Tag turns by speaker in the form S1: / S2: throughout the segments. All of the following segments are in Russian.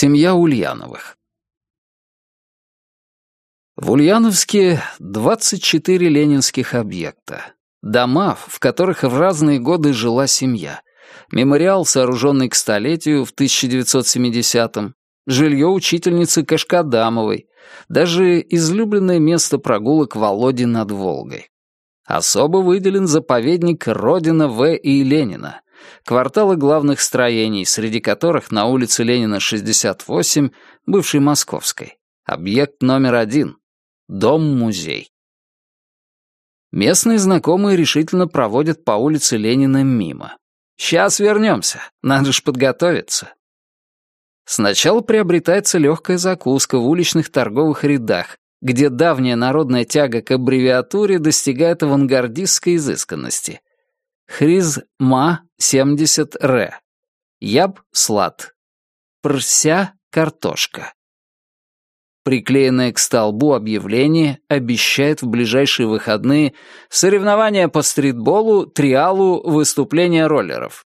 S1: Семья Ульяновых В Ульяновске 24 ленинских объекта. Дома, в которых в разные годы жила семья. Мемориал, сооруженный к столетию в 1970-м. Жилье учительницы Кашкадамовой. Даже излюбленное место прогулок Володи над Волгой. Особо выделен заповедник «Родина В. и Ленина», кварталы главных строений, среди которых на улице Ленина, 68, бывшей Московской, объект номер один — дом-музей. Местные знакомые решительно проводят по улице Ленина мимо. «Сейчас вернемся, надо же подготовиться». Сначала приобретается легкая закуска в уличных торговых рядах, где давняя народная тяга к аббревиатуре достигает авангардистской изысканности. Хризма 70Р. Яб слад. Прся картошка. Приклеенное к столбу объявление обещает в ближайшие выходные соревнования по стритболу, триалу, выступления роллеров.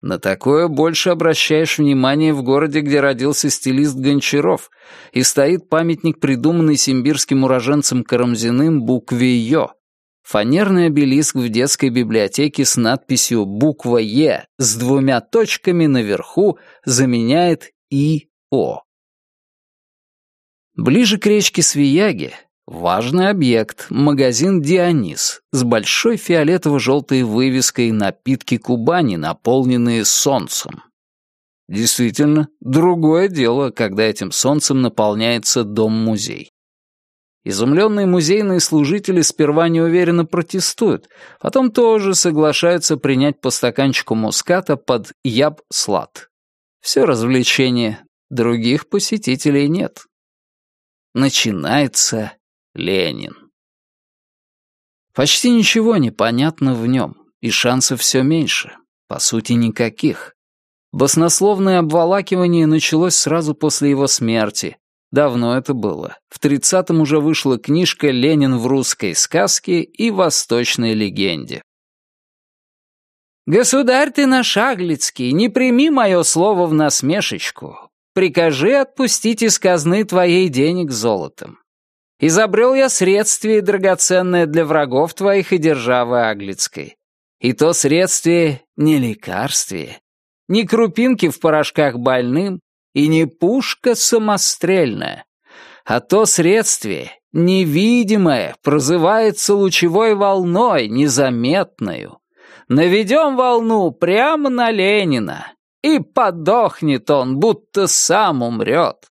S1: На такое больше обращаешь внимание в городе, где родился стилист Гончаров, и стоит памятник, придуманный симбирским уроженцем Карамзиным букве «Ё», Фанерный обелиск в детской библиотеке с надписью «Буква Е» с двумя точками наверху заменяет «И-О». Ближе к речке Свияги важный объект — магазин «Дионис» с большой фиолетово-желтой вывеской «Напитки Кубани, наполненные солнцем». Действительно, другое дело, когда этим солнцем наполняется дом-музей. Изумленные музейные служители сперва неуверенно протестуют, потом тоже соглашаются принять по стаканчику муската под яб-слад. Все развлечение, других посетителей нет. Начинается Ленин. Почти ничего не понятно в нем, и шансов все меньше, по сути никаких. Баснословное обволакивание началось сразу после его смерти, Давно это было. В тридцатом уже вышла книжка «Ленин в русской сказке» и «Восточной легенде». «Государь ты наш Аглицкий, не прими мое слово в насмешечку. Прикажи отпустить из казны твоей денег золотом. Изобрел я средствие драгоценное для врагов твоих и державы Аглицкой. И то средствие не лекарствие, не крупинки в порошках больным, и не пушка самострельная, а то средствие, невидимое, прозывается лучевой волной, незаметною. Наведем волну прямо на Ленина, и подохнет он, будто сам умрет.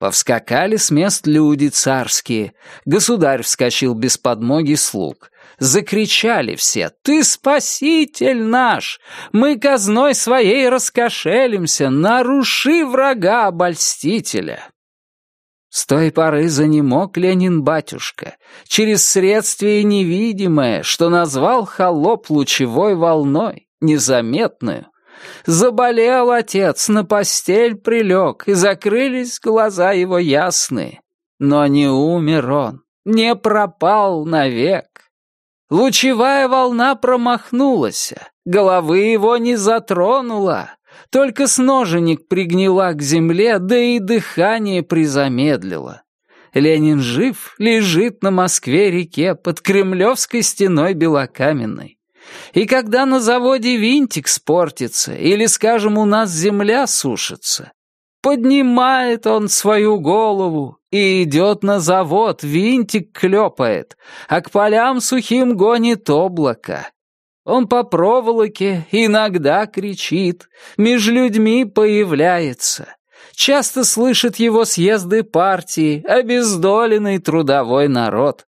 S1: Повскакали с мест люди царские, государь вскочил без подмоги слуг. Закричали все «Ты спаситель наш! Мы казной своей раскошелимся, наруши врага обольстителя!» С той поры занемог Ленин-батюшка, через средствие невидимое, что назвал холоп лучевой волной, незаметную. Заболел отец, на постель прилег, и закрылись глаза его ясные. Но не умер он, не пропал навек. Лучевая волна промахнулась, головы его не затронула, только с ноженик пригнила к земле, да и дыхание призамедлило. Ленин жив, лежит на Москве-реке под Кремлевской стеной белокаменной. И когда на заводе винтик спортится, или, скажем, у нас земля сушится, Поднимает он свою голову и идет на завод, винтик клепает, а к полям сухим гонит облако. Он по проволоке иногда кричит, меж людьми появляется. Часто слышит его съезды партии, обездоленный трудовой народ.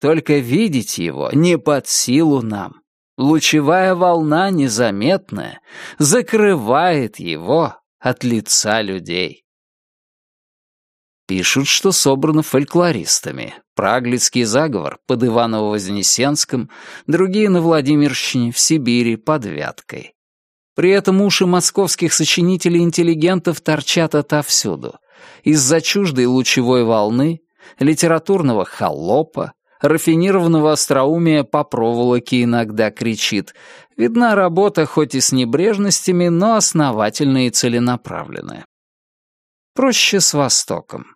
S1: Только видеть его не под силу нам. Лучевая волна незаметная закрывает его от лица людей. Пишут, что собрано фольклористами. Праглицкий заговор под Иваново-Вознесенском, другие на Владимирщине, в Сибири, под Вяткой. При этом уши московских сочинителей-интеллигентов торчат отовсюду. Из-за чуждой лучевой волны, литературного холопа, рафинированного остроумия по проволоке иногда кричит. Видна работа хоть и с небрежностями, но основательная и целенаправленная. Проще с Востоком.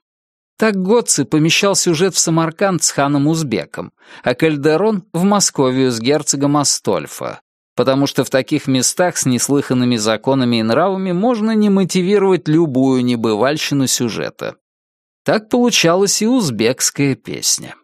S1: Так Готци помещал сюжет в Самарканд с ханом Узбеком, а Кальдерон — в Московию с герцогом Астольфа, потому что в таких местах с неслыханными законами и нравами можно не мотивировать любую небывальщину сюжета. Так получалась и узбекская песня.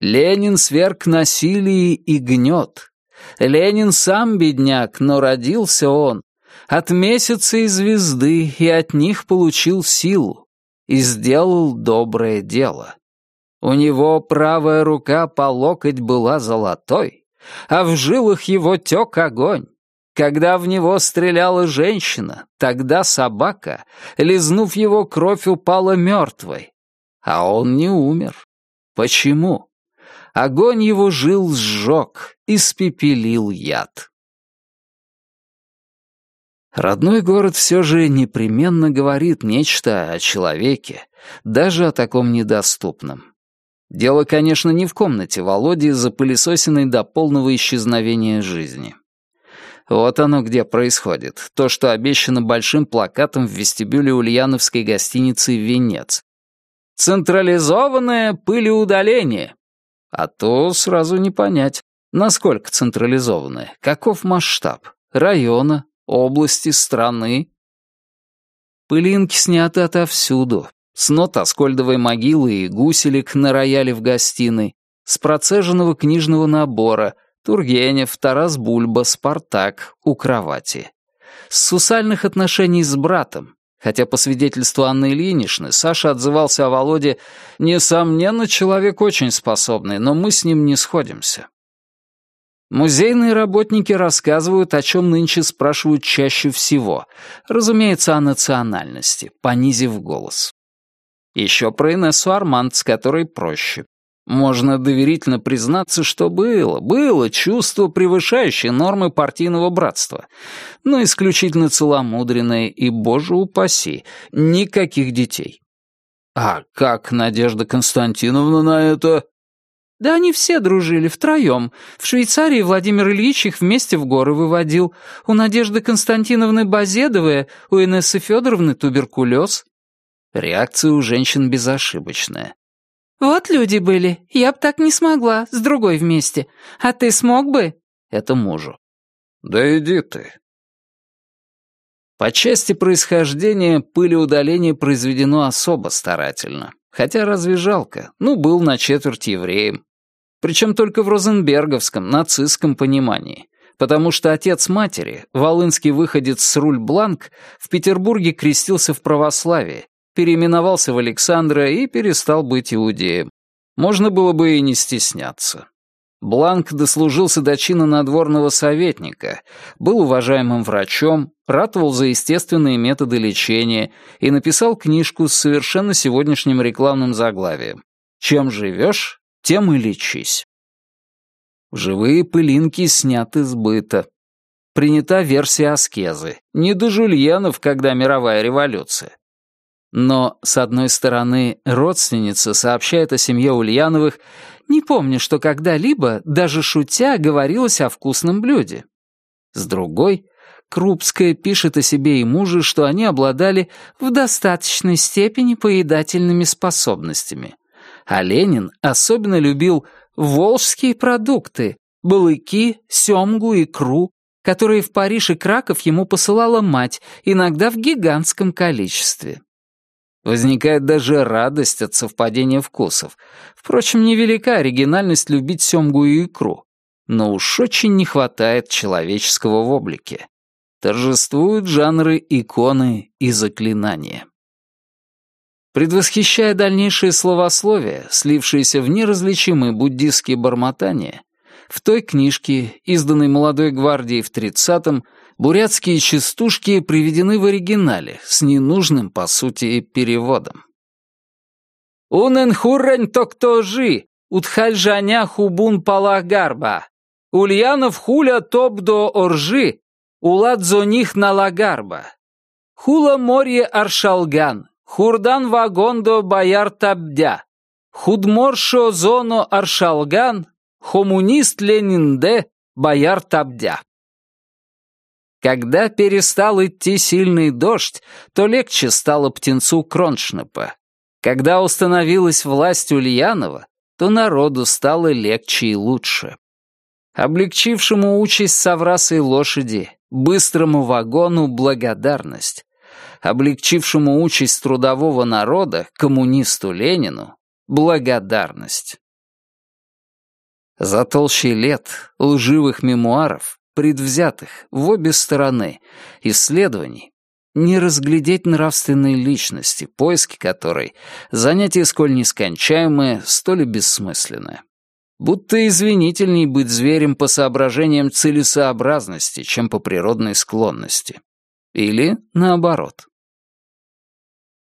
S1: Ленин сверг насилие и гнет. Ленин сам бедняк, но родился он. От месяца и звезды, и от них получил силу. И сделал доброе дело. У него правая рука по локоть была золотой, а в жилах его тек огонь. Когда в него стреляла женщина, тогда собака, лизнув его кровь, упала мертвой. А он не умер. Почему? Огонь его жил сжег, испепелил яд. Родной город все же непременно говорит нечто о человеке, даже о таком недоступном. Дело, конечно, не в комнате Володи, запылесосенной до полного исчезновения жизни. Вот оно где происходит, то, что обещано большим плакатом в вестибюле ульяновской гостиницы «Венец». «Централизованное пылеудаление». А то сразу не понять, насколько централизованное, каков масштаб, района, области, страны. Пылинки сняты отовсюду, с нот Аскольдовой могилы и гуселек на рояле в гостиной, с процеженного книжного набора, Тургенев, Тарас Бульба, Спартак у кровати. С сусальных отношений с братом, хотя по свидетельству Анны Ильиничны Саша отзывался о Володе «Несомненно, человек очень способный, но мы с ним не сходимся». Музейные работники рассказывают, о чем нынче спрашивают чаще всего, разумеется, о национальности, понизив голос. Еще про Инессу Арманд, с которой проще. Можно доверительно признаться, что было, было чувство, превышающее нормы партийного братства, но исключительно целомудренное и, боже упаси, никаких детей. А как Надежда Константиновна на это? Да они все дружили, втроем. В Швейцарии Владимир Ильич их вместе в горы выводил. У Надежды Константиновны Базедовая, у Инессы Федоровны туберкулез. Реакция у женщин безошибочная. «Вот люди были, я б так не смогла, с другой вместе. А ты смог бы?» Это мужу. «Да иди ты». По части происхождения пылеудаление произведено особо старательно. Хотя разве жалко? Ну, был на четверть евреем. Причем только в розенберговском, нацистском понимании. Потому что отец матери, волынский выходец с Руль-Бланк, в Петербурге крестился в православии переименовался в Александра и перестал быть иудеем. Можно было бы и не стесняться. Бланк дослужился до чина надворного советника, был уважаемым врачом, ратовал за естественные методы лечения и написал книжку с совершенно сегодняшним рекламным заглавием «Чем живешь, тем и лечись». Живые пылинки сняты с быта. Принята версия аскезы. Не до жульенов, когда мировая революция. Но, с одной стороны, родственница сообщает о семье Ульяновых, не помню, что когда-либо, даже шутя, говорилось о вкусном блюде. С другой, Крупская пишет о себе и муже, что они обладали в достаточной степени поедательными способностями. А Ленин особенно любил волжские продукты, балыки, семгу, икру, которые в Париж и Краков ему посылала мать, иногда в гигантском количестве. Возникает даже радость от совпадения вкусов. Впрочем, невелика оригинальность любить семгу и икру. Но уж очень не хватает человеческого в облике. Торжествуют жанры иконы и заклинания. Предвосхищая дальнейшее словословие, слившееся в неразличимые буддистские бормотания, в той книжке, изданной молодой гвардией в 30-м, бурятские частушки приведены в оригинале с ненужным, по сути, переводом. «Унен хуррень токтожи, утхальжаня хубун палагарба, ульянов хуля топ до оржи, уладзо них налагарба. Хула морье аршалган, хурдан вагондо бояр табдя. Худморшо зоно аршалган, хомунист ленинде бояр табдя. Когда перестал идти сильный дождь, то легче стало птенцу Кроншнепа. Когда установилась власть Ульянова, то народу стало легче и лучше. Облегчившему участь соврасой лошади, быстрому вагону благодарность. Облегчившему участь трудового народа, коммунисту Ленину, благодарность. За толщей лет лживых мемуаров предвзятых в обе стороны, исследований, не разглядеть нравственной личности, поиски которой — занятие сколь нескончаемое, столь и бессмысленное. Будто извинительней быть зверем по соображениям целесообразности, чем по природной склонности. Или наоборот.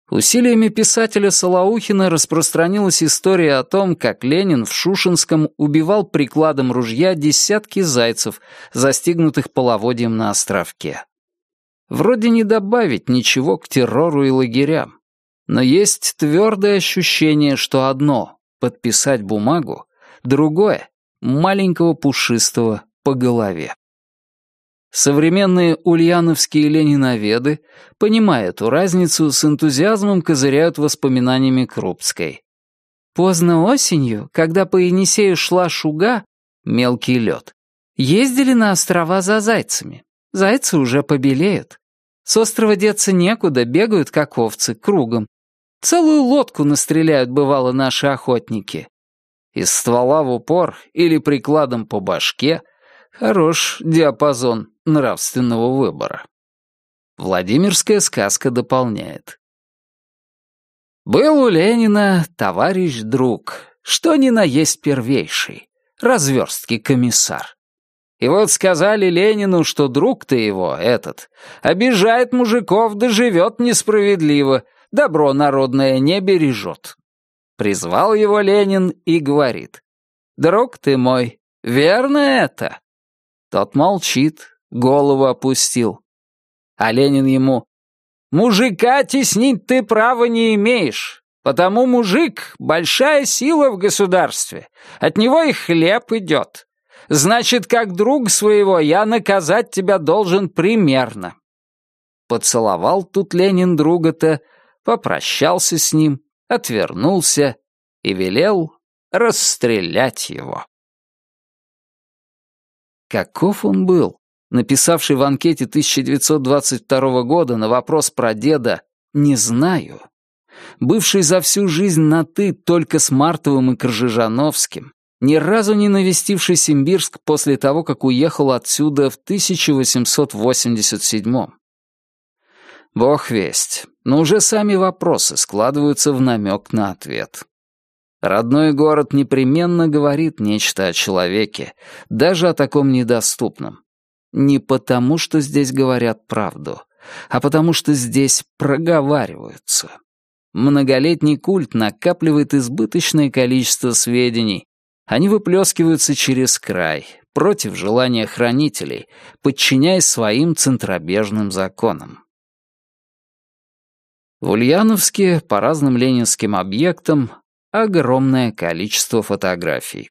S1: Усилиями писателя Солоухина распространилась история о том, как Ленин в Шушинском убивал прикладом ружья десятки зайцев, застигнутых половодьем на островке. Вроде не добавить ничего к террору и лагерям, но есть твердое ощущение, что одно — подписать бумагу, другое — маленького пушистого по голове. Современные ульяновские лениноведы, понимая эту разницу, с энтузиазмом козыряют воспоминаниями Крупской. Поздно осенью, когда по Енисею шла шуга, мелкий лед, ездили на острова за зайцами. Зайцы уже побелеют. С острова деться некуда, бегают, как овцы, кругом. Целую лодку настреляют, бывало, наши охотники. Из ствола в упор или прикладом по башке — хорош диапазон нравственного выбора. Владимирская сказка дополняет. Был у Ленина товарищ-друг, что ни на есть первейший, разверстки комиссар. И вот сказали Ленину, что друг-то его, этот, обижает мужиков да живет несправедливо, добро народное не бережет. Призвал его Ленин и говорит, «Друг ты мой, верно это?» Тот молчит, голову опустил. А Ленин ему «Мужика теснить ты права не имеешь, потому мужик — большая сила в государстве, от него и хлеб идет. Значит, как друг своего я наказать тебя должен примерно». Поцеловал тут Ленин друга-то, попрощался с ним, отвернулся и велел расстрелять его. Каков он был? написавший в анкете 1922 года на вопрос про деда «не знаю», бывший за всю жизнь на «ты» только с Мартовым и Кржижановским, ни разу не навестивший Симбирск после того, как уехал отсюда в 1887 Бог весть, но уже сами вопросы складываются в намек на ответ. Родной город непременно говорит нечто о человеке, даже о таком недоступном. Не потому, что здесь говорят правду, а потому, что здесь проговариваются. Многолетний культ накапливает избыточное количество сведений. Они выплескиваются через край, против желания хранителей, подчиняясь своим центробежным законам. В Ульяновске по разным ленинским объектам огромное количество фотографий.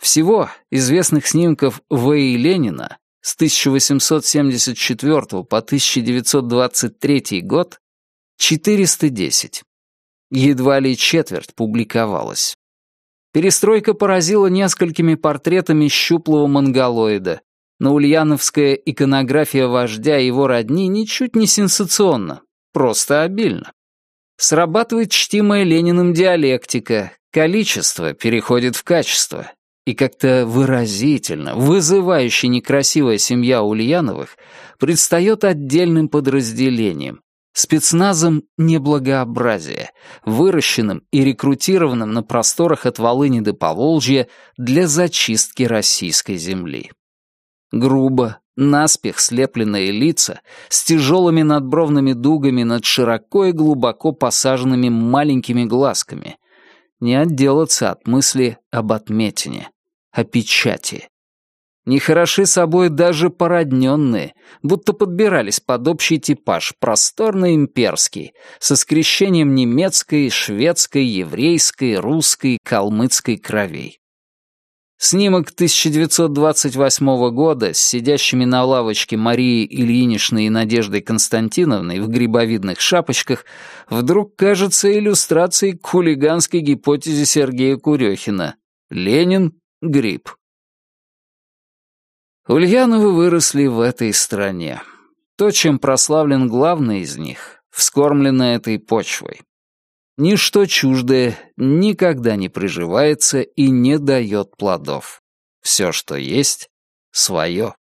S1: Всего известных снимков В. и Ленина с 1874 по 1923 год 410. Едва ли четверть публиковалась. Перестройка поразила несколькими портретами щуплого монголоида, но ульяновская иконография вождя и его родни ничуть не сенсационна, просто обильно. Срабатывает чтимая Лениным диалектика, количество переходит в качество, и как-то выразительно, вызывающе некрасивая семья Ульяновых предстает отдельным подразделением, спецназом неблагообразия, выращенным и рекрутированным на просторах от Волыни до Поволжья для зачистки российской земли. Грубо, наспех слепленные лица с тяжелыми надбровными дугами над широко и глубоко посаженными маленькими глазками. Не отделаться от мысли об отметине о печати. Не хороши собой даже породненные, будто подбирались под общий типаж, просторно-имперский, со скрещением немецкой, шведской, еврейской, русской, калмыцкой кровей. Снимок 1928 года с сидящими на лавочке Марией Ильиничной и Надеждой Константиновной в грибовидных шапочках вдруг кажется иллюстрацией к хулиганской гипотезе Сергея Курехина. Ленин — гриб. Ульяновы выросли в этой стране. То, чем прославлен главный из них, вскормлено этой почвой. Ничто чуждое никогда не приживается и не дает плодов. Все, что есть, свое.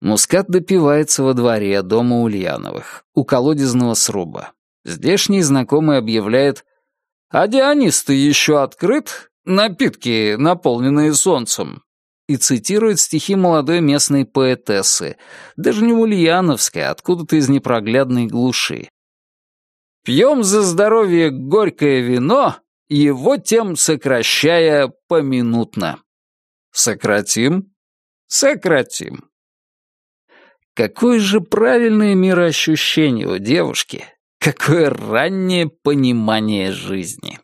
S1: Мускат допивается во дворе дома Ульяновых, у колодезного сруба. Здешний знакомый объявляет «А Дионис-то еще открыт? Напитки, наполненные солнцем, и цитирует стихи молодой местной поэтессы, даже не ульяновской, а откуда-то из непроглядной глуши. «Пьем за здоровье горькое вино, его тем сокращая поминутно». Сократим? Сократим. Какое же правильное мироощущение у девушки, какое раннее понимание жизни.